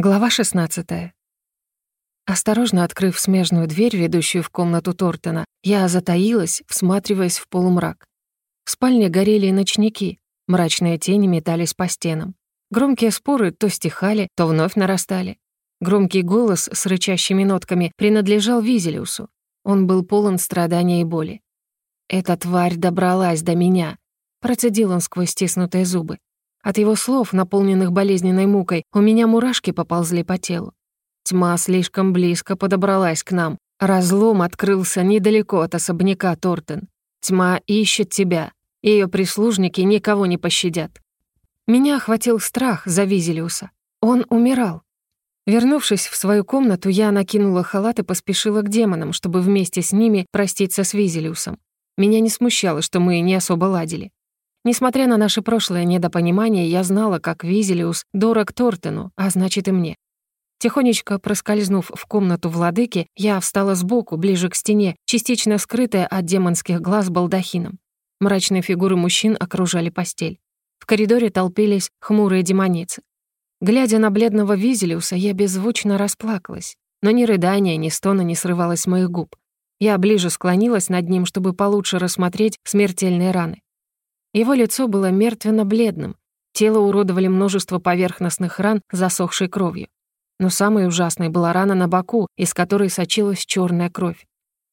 Глава 16. Осторожно открыв смежную дверь, ведущую в комнату Тортона, я затаилась, всматриваясь в полумрак. В спальне горели ночники, мрачные тени метались по стенам. Громкие споры то стихали, то вновь нарастали. Громкий голос с рычащими нотками принадлежал Визелиусу. Он был полон страдания и боли. «Эта тварь добралась до меня», — процедил он сквозь стиснутые зубы. От его слов, наполненных болезненной мукой, у меня мурашки поползли по телу. Тьма слишком близко подобралась к нам. Разлом открылся недалеко от особняка Тортен. Тьма ищет тебя. Ее прислужники никого не пощадят. Меня охватил страх за Визелиуса. Он умирал. Вернувшись в свою комнату, я накинула халат и поспешила к демонам, чтобы вместе с ними проститься с Визелиусом. Меня не смущало, что мы не особо ладили. Несмотря на наше прошлое недопонимание, я знала, как Визелиус дорог Тортену, а значит и мне. Тихонечко проскользнув в комнату владыки, я встала сбоку, ближе к стене, частично скрытая от демонских глаз балдахином. Мрачные фигуры мужчин окружали постель. В коридоре толпились хмурые демоницы. Глядя на бледного Визелиуса, я беззвучно расплакалась. Но ни рыдания, ни стона не срывалось с моих губ. Я ближе склонилась над ним, чтобы получше рассмотреть смертельные раны. Его лицо было мертвенно-бледным, тело уродовали множество поверхностных ран, засохшей кровью. Но самой ужасной была рана на боку, из которой сочилась черная кровь.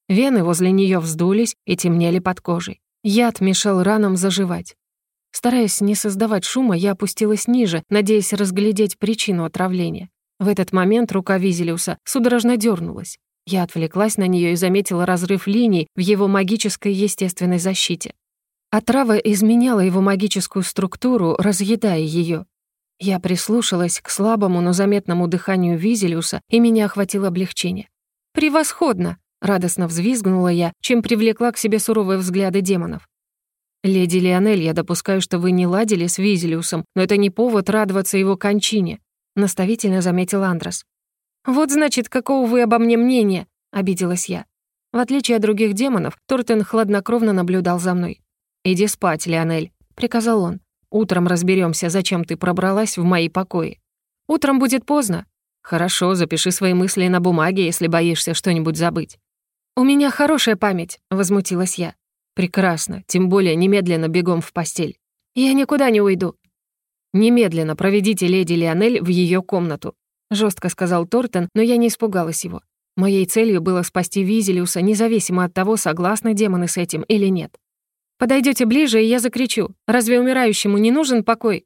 Вены возле нее вздулись и темнели под кожей. Яд мешал ранам заживать. Стараясь не создавать шума, я опустилась ниже, надеясь разглядеть причину отравления. В этот момент рука Визелиуса судорожно дернулась. Я отвлеклась на нее и заметила разрыв линий в его магической естественной защите. Отрава изменяла его магическую структуру, разъедая ее. Я прислушалась к слабому, но заметному дыханию Визелиуса, и меня охватило облегчение. «Превосходно!» — радостно взвизгнула я, чем привлекла к себе суровые взгляды демонов. «Леди Лионель, я допускаю, что вы не ладили с Визелиусом, но это не повод радоваться его кончине», — наставительно заметил Андрос. «Вот значит, какого вы обо мне мнения?» — обиделась я. В отличие от других демонов, Тортен хладнокровно наблюдал за мной. «Иди спать, Леонель», — приказал он. «Утром разберемся, зачем ты пробралась в мои покои». «Утром будет поздно». «Хорошо, запиши свои мысли на бумаге, если боишься что-нибудь забыть». «У меня хорошая память», — возмутилась я. «Прекрасно, тем более немедленно бегом в постель». «Я никуда не уйду». «Немедленно проведите леди Леонель в ее комнату», — жестко сказал Тортон, но я не испугалась его. Моей целью было спасти Визелиуса, независимо от того, согласны демоны с этим или нет. Подойдете ближе, и я закричу. Разве умирающему не нужен покой?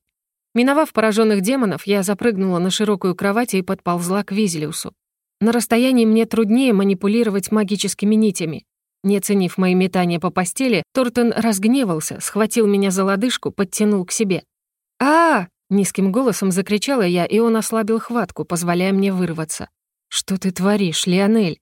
Миновав пораженных демонов, я запрыгнула на широкую кровать и подползла к Визелиусу. На расстоянии мне труднее манипулировать магическими нитями. Не оценив мои метания по постели, Тортон разгневался, схватил меня за лодыжку, подтянул к себе. а, -а, -а низким голосом закричала я, и он ослабил хватку, позволяя мне вырваться. «Что ты творишь, Лионель?»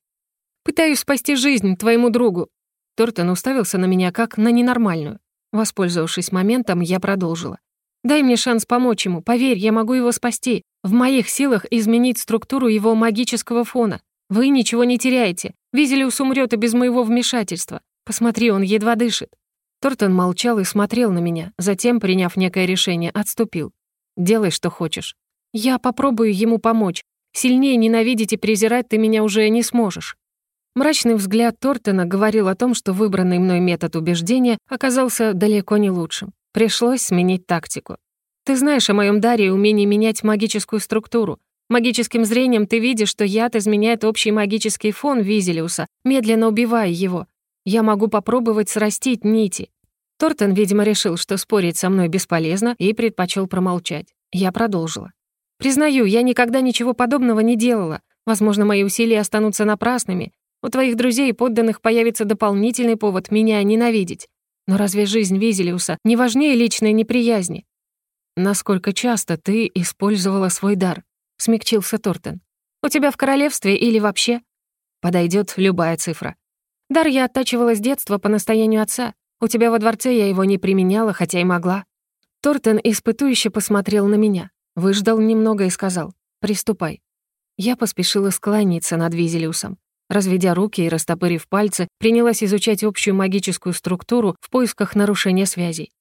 «Пытаюсь спасти жизнь твоему другу», Тортон уставился на меня как на ненормальную. Воспользовавшись моментом, я продолжила. «Дай мне шанс помочь ему. Поверь, я могу его спасти. В моих силах изменить структуру его магического фона. Вы ничего не теряете. Визелиус умрет и без моего вмешательства. Посмотри, он едва дышит». Тортон молчал и смотрел на меня, затем, приняв некое решение, отступил. «Делай, что хочешь. Я попробую ему помочь. Сильнее ненавидеть и презирать ты меня уже не сможешь». Мрачный взгляд Тортона говорил о том, что выбранный мной метод убеждения оказался далеко не лучшим. Пришлось сменить тактику. «Ты знаешь о моем даре и умении менять магическую структуру. Магическим зрением ты видишь, что яд изменяет общий магический фон Визелиуса, медленно убивая его. Я могу попробовать срастить нити». Тортон, видимо, решил, что спорить со мной бесполезно, и предпочел промолчать. Я продолжила. «Признаю, я никогда ничего подобного не делала. Возможно, мои усилия останутся напрасными, у твоих друзей и подданных появится дополнительный повод меня ненавидеть. Но разве жизнь Визелиуса не важнее личной неприязни? Насколько часто ты использовала свой дар? Смягчился Тортен. У тебя в королевстве или вообще? Подойдет любая цифра. Дар я оттачивала с детства по настоянию отца. У тебя во дворце я его не применяла, хотя и могла. Тортен испытующе посмотрел на меня, выждал немного и сказал «Приступай». Я поспешила склониться над Визелиусом. Разведя руки и растопырив пальцы, принялась изучать общую магическую структуру в поисках нарушения связей.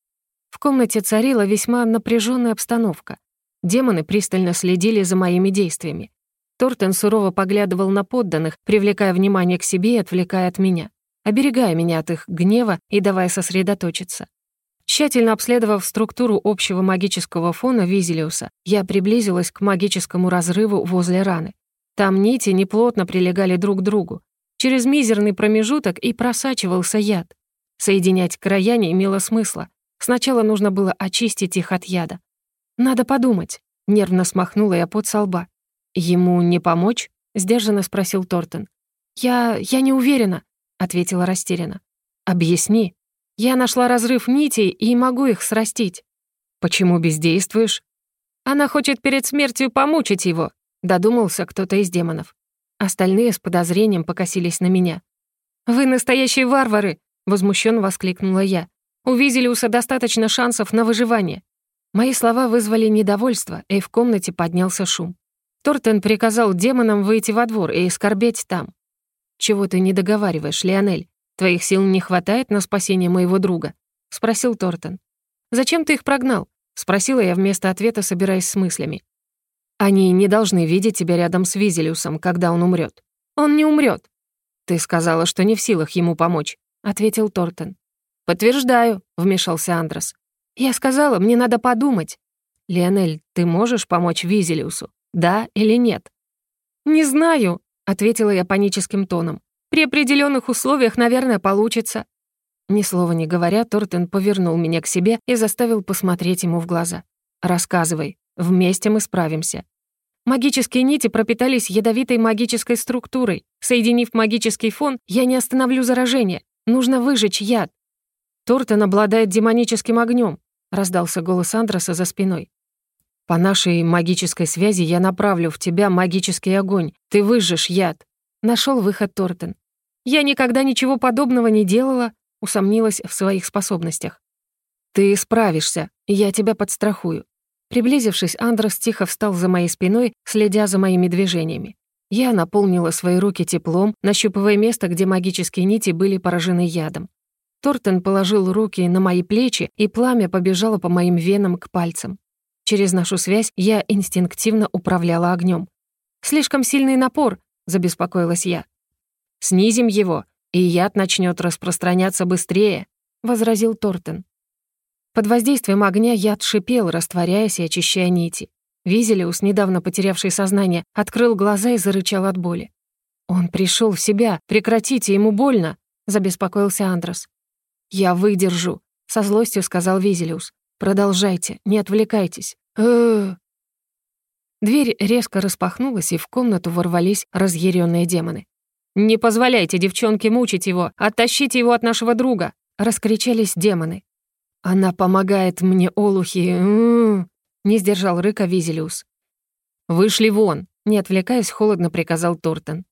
В комнате царила весьма напряженная обстановка. Демоны пристально следили за моими действиями. Тортен сурово поглядывал на подданных, привлекая внимание к себе и отвлекая от меня, оберегая меня от их гнева и давая сосредоточиться. Тщательно обследовав структуру общего магического фона Визелиуса, я приблизилась к магическому разрыву возле раны. Там нити неплотно прилегали друг к другу. Через мизерный промежуток и просачивался яд. Соединять края не имело смысла. Сначала нужно было очистить их от яда. «Надо подумать», — нервно смахнула я под со лба. «Ему не помочь?» — сдержанно спросил Тортон. «Я... я не уверена», — ответила растерянно. «Объясни. Я нашла разрыв нитей и могу их срастить». «Почему бездействуешь?» «Она хочет перед смертью помучить его», — додумался кто-то из демонов. Остальные с подозрением покосились на меня. «Вы настоящие варвары!» — возмущенно воскликнула я. «У Визелиуса достаточно шансов на выживание». Мои слова вызвали недовольство, и в комнате поднялся шум. Тортен приказал демонам выйти во двор и скорбеть там. «Чего ты не договариваешь, Леонель? Твоих сил не хватает на спасение моего друга?» — спросил Тортен. «Зачем ты их прогнал?» — спросила я вместо ответа, собираясь с мыслями. «Они не должны видеть тебя рядом с Визелиусом, когда он умрет. Он не умрет. «Ты сказала, что не в силах ему помочь», — ответил Тортен. «Подтверждаю», — вмешался Андрес. «Я сказала, мне надо подумать». «Леонель, ты можешь помочь Визелиусу?» Да или нет? «Не знаю», — ответила я паническим тоном. «При определенных условиях, наверное, получится». Ни слова не говоря, Тортен повернул меня к себе и заставил посмотреть ему в глаза. «Рассказывай. Вместе мы справимся». Магические нити пропитались ядовитой магической структурой. Соединив магический фон, я не остановлю заражение. Нужно выжечь яд. Тортен обладает демоническим огнем, раздался голос Андроса за спиной. По нашей магической связи я направлю в тебя магический огонь. Ты выжжешь яд. Нашел выход Тортен. Я никогда ничего подобного не делала, усомнилась в своих способностях. Ты справишься, я тебя подстрахую. Приблизившись, Андрос тихо встал за моей спиной, следя за моими движениями. Я наполнила свои руки теплом, нащупывая место, где магические нити были поражены ядом. Тортен положил руки на мои плечи, и пламя побежало по моим венам к пальцам. Через нашу связь я инстинктивно управляла огнем. «Слишком сильный напор», — забеспокоилась я. «Снизим его, и яд начнет распространяться быстрее», — возразил Тортен. Под воздействием огня яд шипел, растворяясь и очищая нити. Визелиус, недавно потерявший сознание, открыл глаза и зарычал от боли. «Он пришел в себя! Прекратите, ему больно!» — забеспокоился Андрос. «Я выдержу», — со злостью сказал Визелиус. Продолжайте, не отвлекайтесь. Э Дверь резко распахнулась, и в комнату ворвались разъяренные демоны. «Не позволяйте девчонке мучить его! Оттащите его от нашего друга!» — раскричались демоны. «Она помогает мне, олухи!» М -м -м не сдержал рыка Визелиус. «Вышли вон!» — не отвлекаясь, холодно приказал Тортон.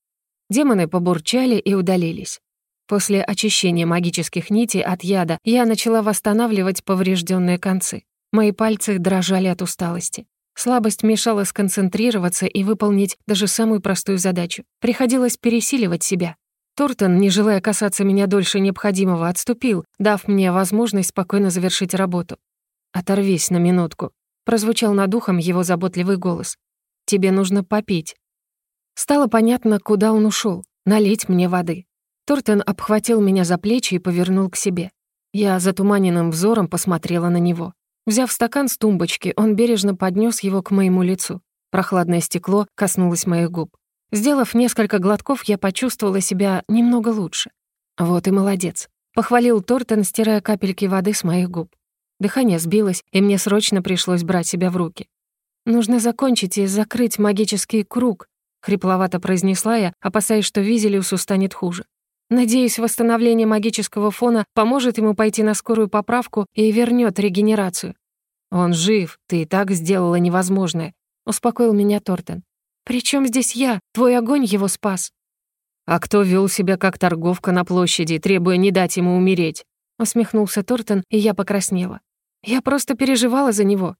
Демоны побурчали и удалились. После очищения магических нитей от яда я начала восстанавливать поврежденные концы. Мои пальцы дрожали от усталости. Слабость мешала сконцентрироваться и выполнить даже самую простую задачу. Приходилось пересиливать себя. Тортон, не желая касаться меня дольше необходимого, отступил, дав мне возможность спокойно завершить работу. «Оторвись на минутку», — прозвучал над ухом его заботливый голос. «Тебе нужно попить». Стало понятно, куда он ушел. Налить мне воды. Тортен обхватил меня за плечи и повернул к себе. Я затуманенным взором посмотрела на него. Взяв стакан с тумбочки, он бережно поднес его к моему лицу. Прохладное стекло коснулось моих губ. Сделав несколько глотков, я почувствовала себя немного лучше. Вот и молодец. Похвалил Тортен, стирая капельки воды с моих губ. Дыхание сбилось, и мне срочно пришлось брать себя в руки. «Нужно закончить и закрыть магический круг», — хрипловато произнесла я, опасаясь, что Визелиусу станет хуже. Надеюсь, восстановление магического фона поможет ему пойти на скорую поправку и вернет регенерацию. «Он жив, ты и так сделала невозможное», — успокоил меня Тортен. «При чем здесь я? Твой огонь его спас». «А кто вел себя как торговка на площади, требуя не дать ему умереть?» — усмехнулся Тортен, и я покраснела. «Я просто переживала за него».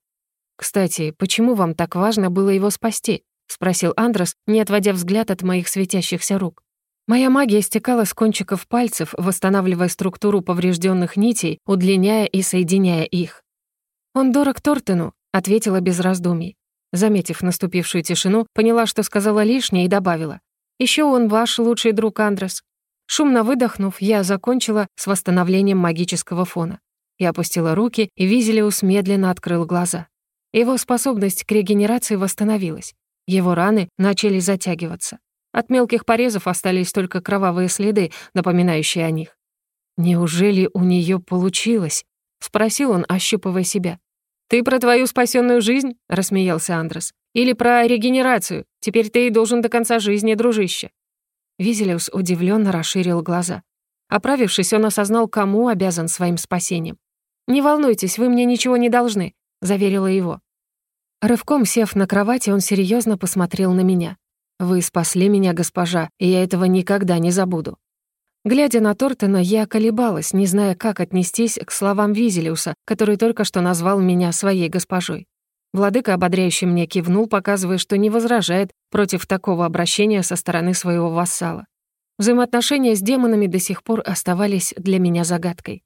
«Кстати, почему вам так важно было его спасти?» — спросил Андрес, не отводя взгляд от моих светящихся рук. Моя магия стекала с кончиков пальцев, восстанавливая структуру поврежденных нитей, удлиняя и соединяя их. «Он дорог Тортену», — ответила без раздумий. Заметив наступившую тишину, поняла, что сказала лишнее и добавила. Еще он ваш лучший друг, Андрес». Шумно выдохнув, я закончила с восстановлением магического фона. Я опустила руки, и Визелиус медленно открыл глаза. Его способность к регенерации восстановилась. Его раны начали затягиваться. От мелких порезов остались только кровавые следы, напоминающие о них. «Неужели у нее получилось?» — спросил он, ощупывая себя. «Ты про твою спасенную жизнь?» — рассмеялся Андрес. «Или про регенерацию? Теперь ты и должен до конца жизни, дружище». Визелиус удивленно расширил глаза. Оправившись, он осознал, кому обязан своим спасением. «Не волнуйтесь, вы мне ничего не должны», — заверила его. Рывком сев на кровати, он серьезно посмотрел на меня. «Вы спасли меня, госпожа, и я этого никогда не забуду». Глядя на Тортона, я колебалась, не зная, как отнестись к словам Визелиуса, который только что назвал меня своей госпожой. Владыка ободряюще мне кивнул, показывая, что не возражает против такого обращения со стороны своего вассала. Взаимоотношения с демонами до сих пор оставались для меня загадкой.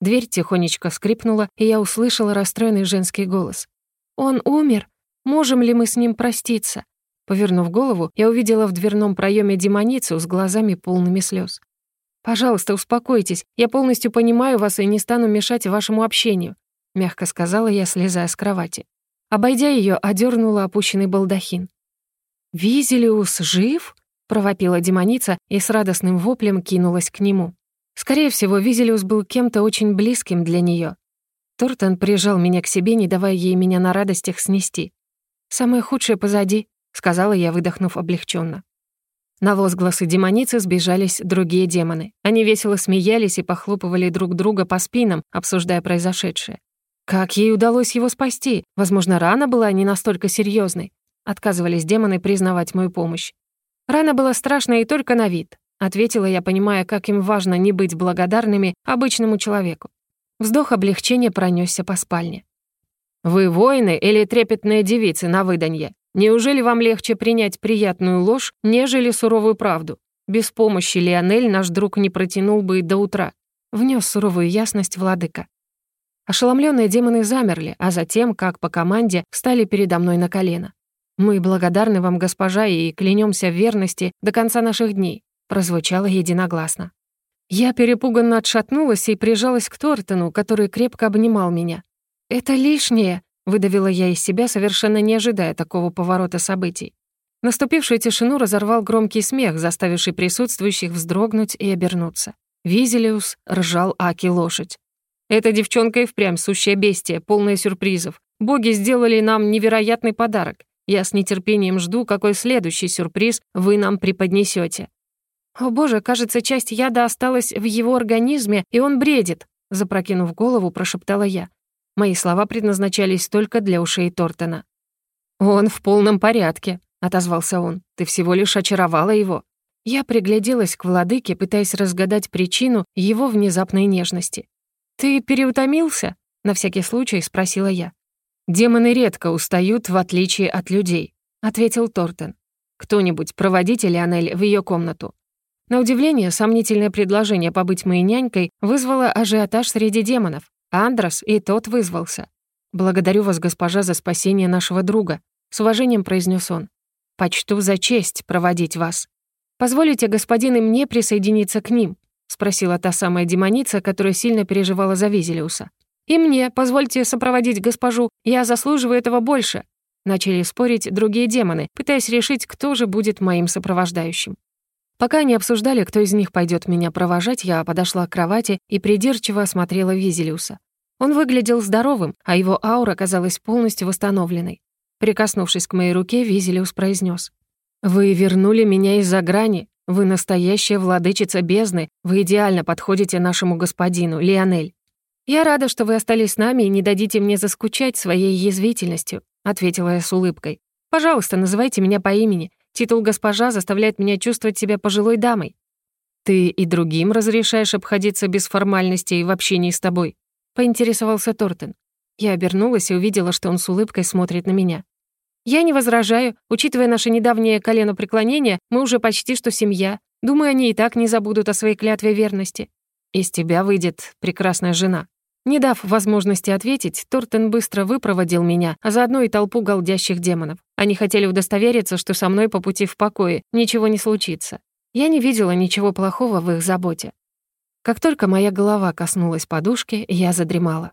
Дверь тихонечко скрипнула, и я услышала расстроенный женский голос. «Он умер? Можем ли мы с ним проститься?» Повернув голову, я увидела в дверном проеме демоницу с глазами полными слез. «Пожалуйста, успокойтесь. Я полностью понимаю вас и не стану мешать вашему общению», — мягко сказала я, слезая с кровати. Обойдя ее, одернула опущенный балдахин. «Визелиус жив?» — провопила демоница и с радостным воплем кинулась к нему. Скорее всего, Визелиус был кем-то очень близким для нее. Тортон прижал меня к себе, не давая ей меня на радостях снести. «Самое худшее позади», — сказала я, выдохнув облегченно. На возгласы демоницы сбежались другие демоны. Они весело смеялись и похлопывали друг друга по спинам, обсуждая произошедшее. Как ей удалось его спасти? Возможно, рана была не настолько серьезной. Отказывались демоны признавать мою помощь. Рана была страшная и только на вид. Ответила я, понимая, как им важно не быть благодарными обычному человеку. Вздох облегчения пронесся по спальне. «Вы воины или трепетные девицы на выданье? Неужели вам легче принять приятную ложь, нежели суровую правду? Без помощи Лионель наш друг не протянул бы и до утра. Внес суровую ясность владыка. Ошеломленные демоны замерли, а затем, как по команде, встали передо мной на колено. «Мы благодарны вам, госпожа, и клянемся в верности до конца наших дней», прозвучало единогласно. Я перепуганно отшатнулась и прижалась к Тортону, который крепко обнимал меня. «Это лишнее», Выдавила я из себя, совершенно не ожидая такого поворота событий. Наступившую тишину разорвал громкий смех, заставивший присутствующих вздрогнуть и обернуться. Визелиус ржал Аки лошадь. «Эта девчонка и впрямь сущая бестия, полная сюрпризов. Боги сделали нам невероятный подарок. Я с нетерпением жду, какой следующий сюрприз вы нам преподнесете. «О боже, кажется, часть яда осталась в его организме, и он бредит», запрокинув голову, прошептала я. Мои слова предназначались только для ушей Тортона. «Он в полном порядке», — отозвался он. «Ты всего лишь очаровала его». Я пригляделась к владыке, пытаясь разгадать причину его внезапной нежности. «Ты переутомился?» — на всякий случай спросила я. «Демоны редко устают, в отличие от людей», — ответил Тортон. «Кто-нибудь проводите Лионель в ее комнату». На удивление, сомнительное предложение побыть моей нянькой вызвало ажиотаж среди демонов. Андрос и тот вызвался. «Благодарю вас, госпожа, за спасение нашего друга», — с уважением произнес он. «Почту за честь проводить вас. Позволите, господин, и мне присоединиться к ним?» — спросила та самая демоница, которая сильно переживала за Визелиуса. «И мне, позвольте сопроводить госпожу, я заслуживаю этого больше», Начали спорить другие демоны, пытаясь решить, кто же будет моим сопровождающим. Пока они обсуждали, кто из них пойдет меня провожать, я подошла к кровати и придирчиво осмотрела Визелиуса. Он выглядел здоровым, а его аура казалась полностью восстановленной. Прикоснувшись к моей руке, Визелиус произнес: «Вы вернули меня из-за грани. Вы настоящая владычица бездны. Вы идеально подходите нашему господину, Лионель. Я рада, что вы остались с нами и не дадите мне заскучать своей язвительностью», ответила я с улыбкой. «Пожалуйста, называйте меня по имени. Титул госпожа заставляет меня чувствовать себя пожилой дамой. Ты и другим разрешаешь обходиться без формальностей в общении с тобой?» — поинтересовался Тортен. Я обернулась и увидела, что он с улыбкой смотрит на меня. «Я не возражаю. Учитывая наше недавнее коленопреклонение, мы уже почти что семья. Думаю, они и так не забудут о своей клятве верности. Из тебя выйдет прекрасная жена». Не дав возможности ответить, Тортен быстро выпроводил меня, а заодно и толпу голдящих демонов. Они хотели удостовериться, что со мной по пути в покое ничего не случится. Я не видела ничего плохого в их заботе. Как только моя голова коснулась подушки, я задремала.